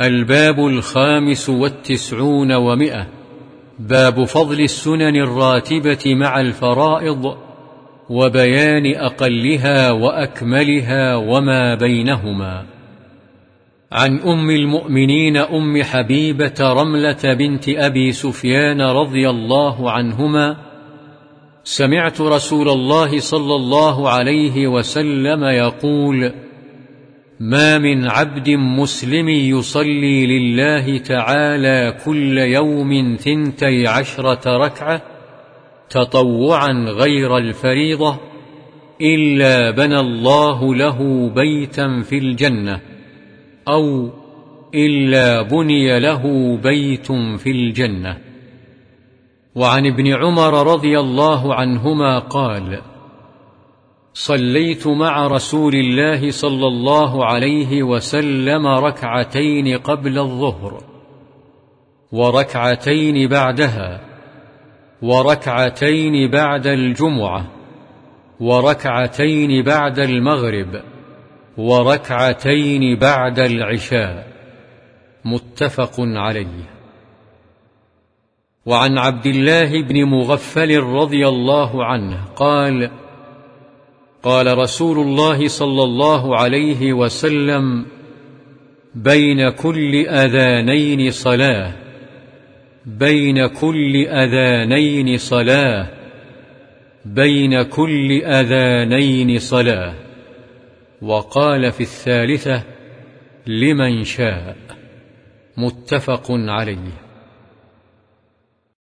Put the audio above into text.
الباب الخامس والتسعون ومئة. باب فضل السنن الراتبة مع الفرائض وبيان أقلها وأكملها وما بينهما. عن أم المؤمنين أم حبيبة رملة بنت أبي سفيان رضي الله عنهما سمعت رسول الله صلى الله عليه وسلم يقول ما من عبد مسلم يصلي لله تعالى كل يوم ثنتي عشرة ركعة تطوعا غير الفريضة إلا بنى الله له بيتا في الجنة أو إلا بني له بيت في الجنة. وعن ابن عمر رضي الله عنهما قال صليت مع رسول الله صلى الله عليه وسلم ركعتين قبل الظهر وركعتين بعدها وركعتين بعد الجمعة وركعتين بعد المغرب وركعتين بعد العشاء. متفق عليه. وعن عبد الله بن مغفل رضي الله عنه قال قال رسول الله صلى الله عليه وسلم بين كل أذانين صلاة بين كل أذانين صلاة بين كل أذانين صلاة. وقال في الثالثة لمن شاء. متفق عليه.